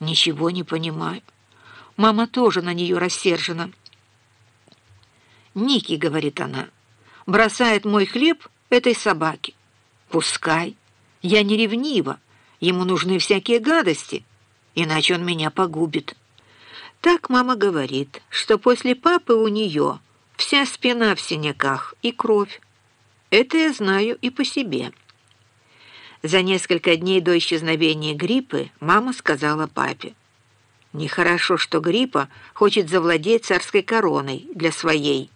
Ничего не понимаю. Мама тоже на нее рассержена. «Ники», — говорит она, — «бросает мой хлеб этой собаке. Пускай. Я не ревнива. Ему нужны всякие гадости, иначе он меня погубит». Так мама говорит, что после папы у нее вся спина в синяках и кровь. Это я знаю и по себе. За несколько дней до исчезновения гриппы мама сказала папе, «Нехорошо, что гриппа хочет завладеть царской короной для своей».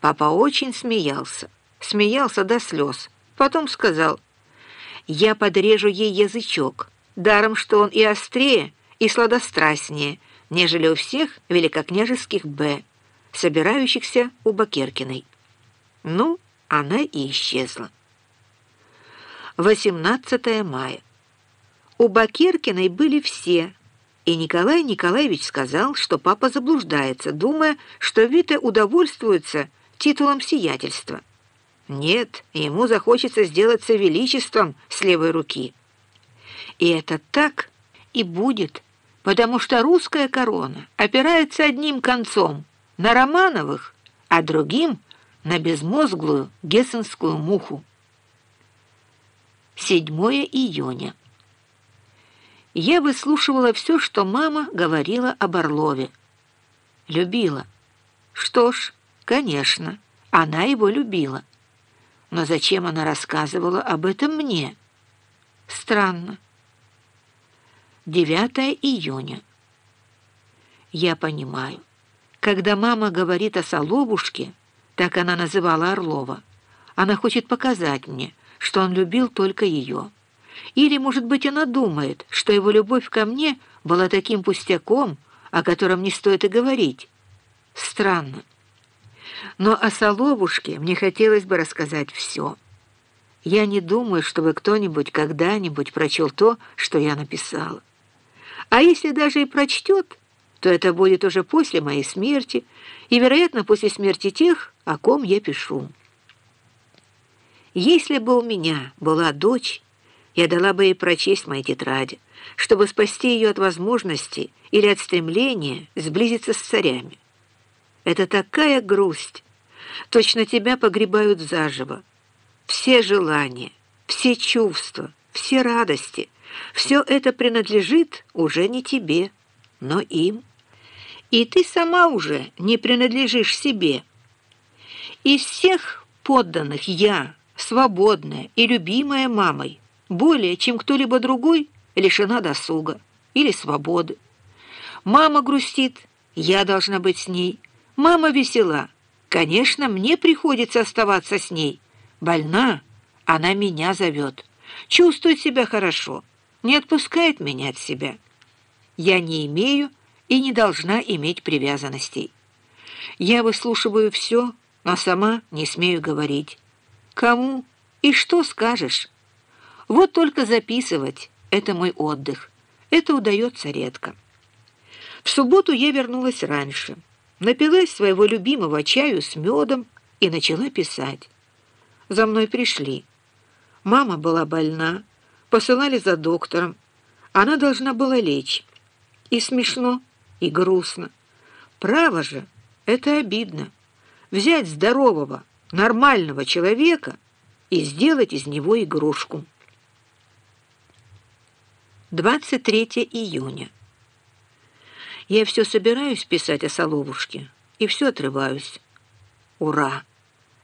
Папа очень смеялся, смеялся до слез, потом сказал, «Я подрежу ей язычок, даром, что он и острее, и сладострастнее, нежели у всех великокняжеских «Б», собирающихся у Бакеркиной». Ну, она и исчезла. 18 мая. У Бакеркиной были все, и Николай Николаевич сказал, что папа заблуждается, думая, что Вита удовольствуется титулом сиятельства. Нет, ему захочется сделаться величеством с левой руки. И это так и будет, потому что русская корона опирается одним концом на Романовых, а другим — на безмозглую гессенскую муху. 7 июня. Я выслушивала все, что мама говорила об Орлове. Любила. Что ж, конечно, она его любила. Но зачем она рассказывала об этом мне? Странно. 9 июня. Я понимаю. Когда мама говорит о Соловушке, так она называла Орлова, она хочет показать мне, что он любил только ее. Или, может быть, она думает, что его любовь ко мне была таким пустяком, о котором не стоит и говорить. Странно. Но о Соловушке мне хотелось бы рассказать все. Я не думаю, чтобы кто-нибудь когда-нибудь прочел то, что я написала. А если даже и прочтет, то это будет уже после моей смерти и, вероятно, после смерти тех, о ком я пишу. Если бы у меня была дочь, я дала бы ей прочесть мои тетради, чтобы спасти ее от возможности или от стремления сблизиться с царями. Это такая грусть. Точно тебя погребают заживо. Все желания, все чувства, все радости, все это принадлежит уже не тебе, но им. И ты сама уже не принадлежишь себе. Из всех подданных я свободная и любимая мамой, более чем кто-либо другой лишена досуга или свободы. Мама грустит, я должна быть с ней. Мама весела, конечно, мне приходится оставаться с ней. Больна, она меня зовет. Чувствует себя хорошо, не отпускает меня от себя. Я не имею и не должна иметь привязанностей. Я выслушиваю все, но сама не смею говорить. Кому и что скажешь? Вот только записывать — это мой отдых. Это удается редко. В субботу я вернулась раньше, напилась своего любимого чаю с медом и начала писать. За мной пришли. Мама была больна, посылали за доктором. Она должна была лечь. И смешно, и грустно. Право же, это обидно. Взять здорового, нормального человека и сделать из него игрушку. 23 июня. Я все собираюсь писать о Соловушке и все отрываюсь. Ура!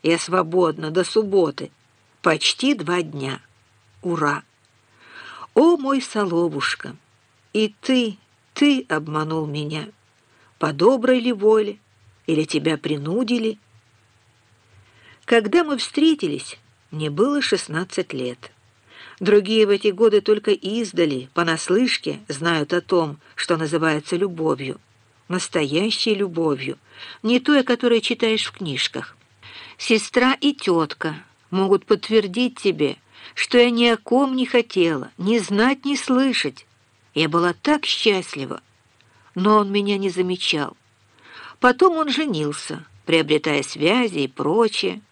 Я свободна до субботы. Почти два дня. Ура! О, мой Соловушка! И ты, ты обманул меня. По доброй ли воле? Или тебя принудили? Когда мы встретились, мне было 16 лет. Другие в эти годы только издали, понаслышке, знают о том, что называется любовью. Настоящей любовью, не той, о которой читаешь в книжках. Сестра и тетка могут подтвердить тебе, что я ни о ком не хотела, ни знать, ни слышать. Я была так счастлива, но он меня не замечал. Потом он женился, приобретая связи и прочее.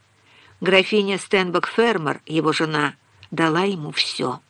Графиня Стенбок-Фермер, его жена, дала ему все.